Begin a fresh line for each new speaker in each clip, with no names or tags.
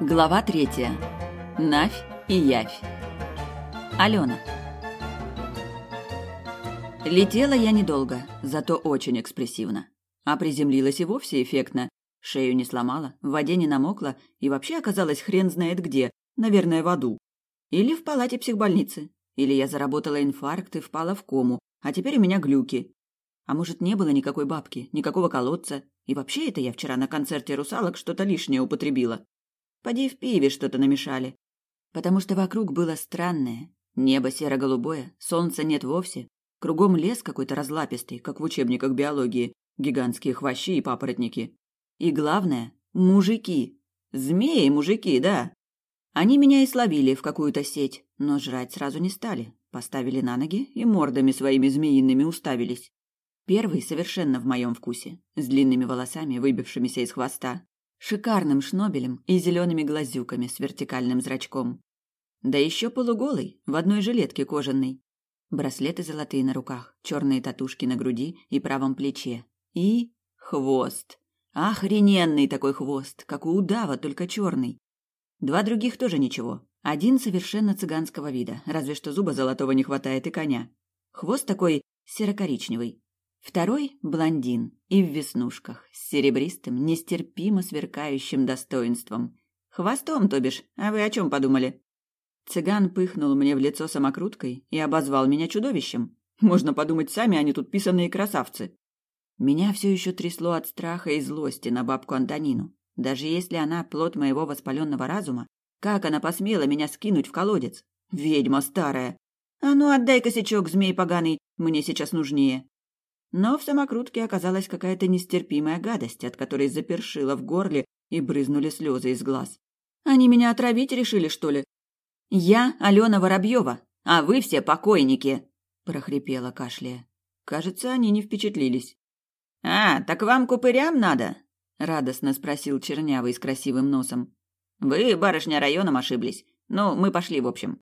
Глава третья. Навь и Явь. Алена. Летела я недолго, зато очень экспрессивно. А приземлилась и вовсе эффектно. Шею не сломала, в воде не намокла и вообще оказалась хрен знает где, наверное, в аду. Или в палате психбольницы. Или я заработала инфаркт и впала в кому, а теперь у меня глюки. А может, не было никакой бабки, никакого колодца, и вообще это я вчера на концерте русалок что-то лишнее употребила. Поди в пиве что-то намешали. Потому что вокруг было странное. Небо серо-голубое, солнца нет вовсе. Кругом лес какой-то разлапистый, как в учебниках биологии. Гигантские хвощи и папоротники. И главное — мужики. Змеи-мужики, да. Они меня и словили в какую-то сеть, но жрать сразу не стали. Поставили на ноги и мордами своими змеиными уставились. Первый совершенно в моем вкусе, с длинными волосами, выбившимися из хвоста, шикарным шнобелем и зелеными глазюками с вертикальным зрачком. Да еще полуголый, в одной жилетке кожаной. Браслеты золотые на руках, черные татушки на груди и правом плече. И хвост. Охрененный такой хвост, как у удава, только черный. Два других тоже ничего. Один совершенно цыганского вида, разве что зуба золотого не хватает и коня. Хвост такой серо-коричневый, Второй – блондин и в веснушках, с серебристым, нестерпимо сверкающим достоинством. Хвостом, то бишь, а вы о чем подумали? Цыган пыхнул мне в лицо самокруткой и обозвал меня чудовищем. Можно подумать, сами они тут писанные красавцы. Меня все еще трясло от страха и злости на бабку Антонину. Даже если она плод моего воспаленного разума, как она посмела меня скинуть в колодец? Ведьма старая! А ну отдай косячок, змей поганый, мне сейчас нужнее. Но в самокрутке оказалась какая-то нестерпимая гадость, от которой запершило в горле и брызнули слезы из глаз. Они меня отравить решили, что ли? Я Алена Воробьева, а вы все покойники, прохрипела кашляя. Кажется, они не впечатлились. А, так вам купырям надо? радостно спросил чернявый с красивым носом. Вы, барышня, районом ошиблись. Ну, мы пошли, в общем.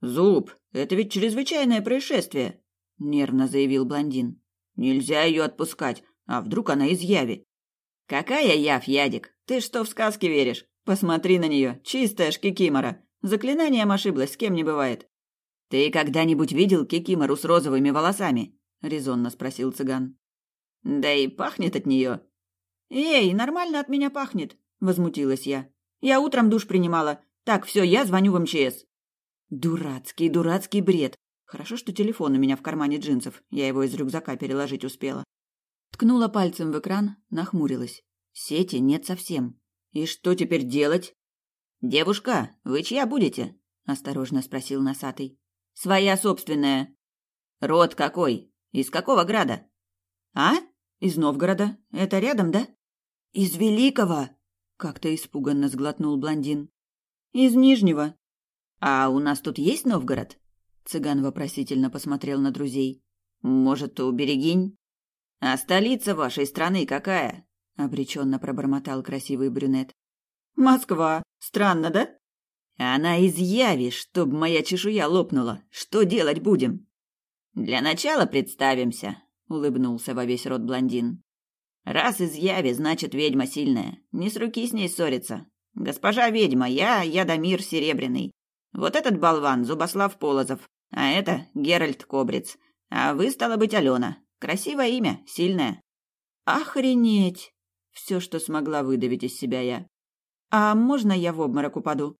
Зуб, это ведь чрезвычайное происшествие, нервно заявил блондин. Нельзя ее отпускать, а вдруг она из яви? Какая яв, Ядик? Ты что в сказки веришь? Посмотри на нее, чистая ж кикимора. Заклинанием ошиблась, с кем не бывает. Ты когда-нибудь видел кикимору с розовыми волосами? резонно спросил цыган. Да и пахнет от нее. Эй, нормально от меня пахнет, возмутилась я. Я утром душ принимала. Так, все, я звоню в МЧС. Дурацкий, дурацкий бред. Хорошо, что телефон у меня в кармане джинсов. Я его из рюкзака переложить успела. Ткнула пальцем в экран, нахмурилась. Сети нет совсем. И что теперь делать? Девушка, вы чья будете? осторожно спросил носатый. Своя собственная. Род какой? Из какого града? А? Из Новгорода. Это рядом, да? Из Великого, как-то испуганно сглотнул блондин. Из Нижнего. А у нас тут есть Новгород? Цыган вопросительно посмотрел на друзей. Может, у Берегинь? А столица вашей страны какая? обреченно пробормотал красивый брюнет. Москва. Странно, да? Она из Яви, чтоб моя чешуя лопнула. Что делать будем? Для начала представимся, улыбнулся во весь рот блондин. Раз из Яви, значит, ведьма сильная. Не с руки с ней ссориться. Госпожа ведьма, я Ядомир Серебряный. Вот этот болван Зубослав Полозов. А это Геральт Кобриц. А вы, стало быть, Алена. Красивое имя, сильное. Охренеть! Все, что смогла выдавить из себя я. А можно я в обморок упаду?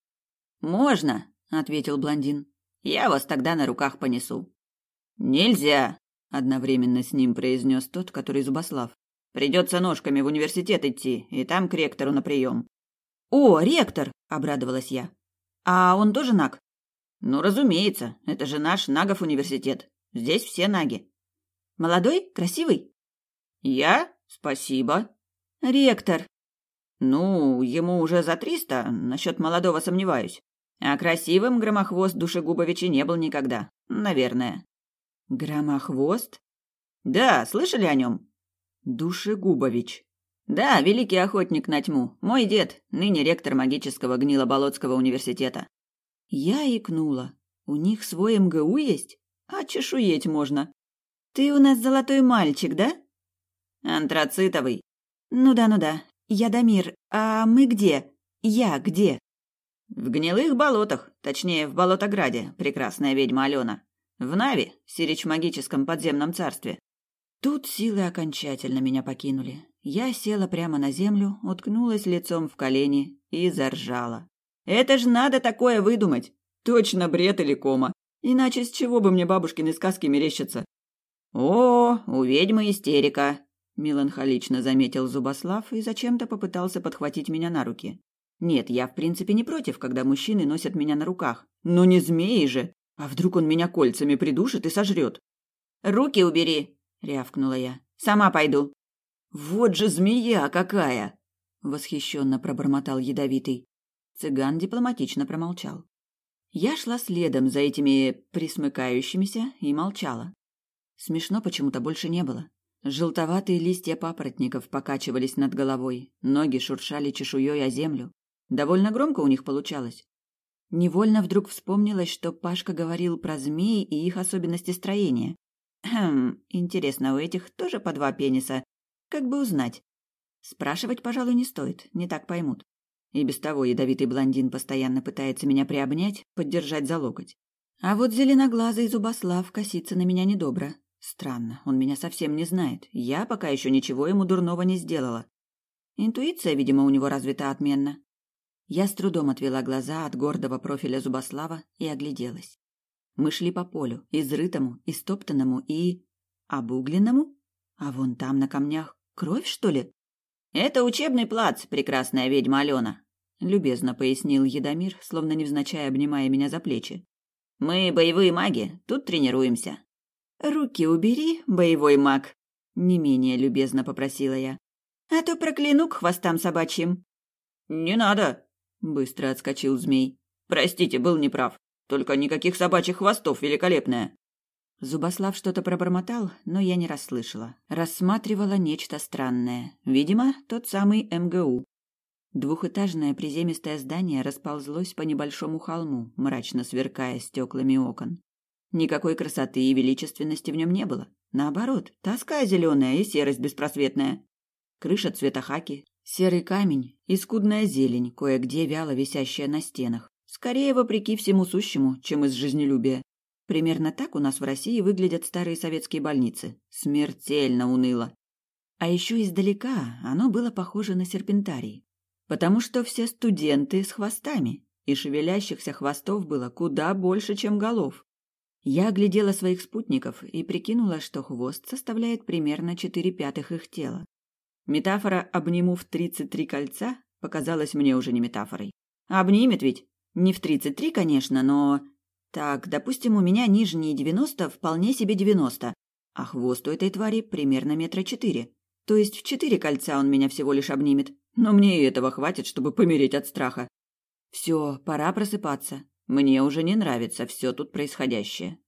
Можно, ответил блондин. Я вас тогда на руках понесу. Нельзя, одновременно с ним произнес тот, который Зубослав. Придется ножками в университет идти, и там к ректору на прием. О, ректор! обрадовалась я. А он тоже наг? Ну, разумеется, это же наш Нагов университет. Здесь все наги. Молодой, красивый? Я? Спасибо. Ректор. Ну, ему уже за триста, насчет молодого сомневаюсь. А красивым Громохвост Душегубовича не был никогда, наверное. Громохвост? Да, слышали о нем? Душегубович. Да, великий охотник на тьму. Мой дед, ныне ректор магического Гнилоболотского университета. Я икнула. У них свой МГУ есть? А чешуеть можно. Ты у нас золотой мальчик, да? Антрацитовый. Ну да, ну да. Я Дамир. А мы где? Я где? В гнилых болотах, точнее, в болотограде, прекрасная ведьма Алена. В Нави, сирич магическом подземном царстве. Тут силы окончательно меня покинули. Я села прямо на землю, уткнулась лицом в колени и заржала. Это ж надо такое выдумать. Точно бред или кома. Иначе с чего бы мне бабушкины сказки мерещатся? О, у ведьмы истерика, меланхолично заметил Зубослав и зачем-то попытался подхватить меня на руки. Нет, я в принципе не против, когда мужчины носят меня на руках. Но не змеи же. А вдруг он меня кольцами придушит и сожрет? Руки убери, рявкнула я. Сама пойду. Вот же змея какая! восхищенно пробормотал ядовитый. Цыган дипломатично промолчал. Я шла следом за этими присмыкающимися и молчала. Смешно почему-то больше не было. Желтоватые листья папоротников покачивались над головой, ноги шуршали чешуей о землю. Довольно громко у них получалось. Невольно вдруг вспомнилось, что Пашка говорил про змей и их особенности строения. Хм, интересно, у этих тоже по два пениса? Как бы узнать? Спрашивать, пожалуй, не стоит, не так поймут. И без того ядовитый блондин постоянно пытается меня приобнять, поддержать за локоть. А вот зеленоглазый Зубослав косится на меня недобро. Странно, он меня совсем не знает. Я пока еще ничего ему дурного не сделала. Интуиция, видимо, у него развита отменно. Я с трудом отвела глаза от гордого профиля Зубослава и огляделась. Мы шли по полю, изрытому, истоптанному и... обугленному? А вон там на камнях кровь, что ли? «Это учебный плац, прекрасная ведьма Алена», — любезно пояснил Едомир, словно невзначай обнимая меня за плечи. «Мы боевые маги, тут тренируемся». «Руки убери, боевой маг», — не менее любезно попросила я. «А то прокляну к хвостам собачьим». «Не надо», Быстро отскочил змей. Простите, был неправ. Только никаких собачьих хвостов, великолепная. Зубослав что-то пробормотал, но я не расслышала. Рассматривала нечто странное. Видимо, тот самый МГУ. Двухэтажное приземистое здание расползлось по небольшому холму, мрачно сверкая стеклами окон. Никакой красоты и величественности в нем не было. Наоборот, тоска зеленая и серость беспросветная. Крыша цвета хаки, Серый камень и скудная зелень, кое-где вяло висящая на стенах. Скорее, вопреки всему сущему, чем из жизнелюбия. Примерно так у нас в России выглядят старые советские больницы. Смертельно уныло. А еще издалека оно было похоже на серпентарий. Потому что все студенты с хвостами, и шевелящихся хвостов было куда больше, чем голов. Я оглядела своих спутников и прикинула, что хвост составляет примерно четыре пятых их тела. Метафора «обниму в тридцать три кольца» показалась мне уже не метафорой. Обнимет ведь? Не в тридцать три, конечно, но... Так, допустим, у меня нижние девяносто вполне себе девяносто, а хвост у этой твари примерно метра четыре. То есть в четыре кольца он меня всего лишь обнимет. Но мне и этого хватит, чтобы помереть от страха. Все, пора просыпаться. Мне уже не нравится все тут происходящее.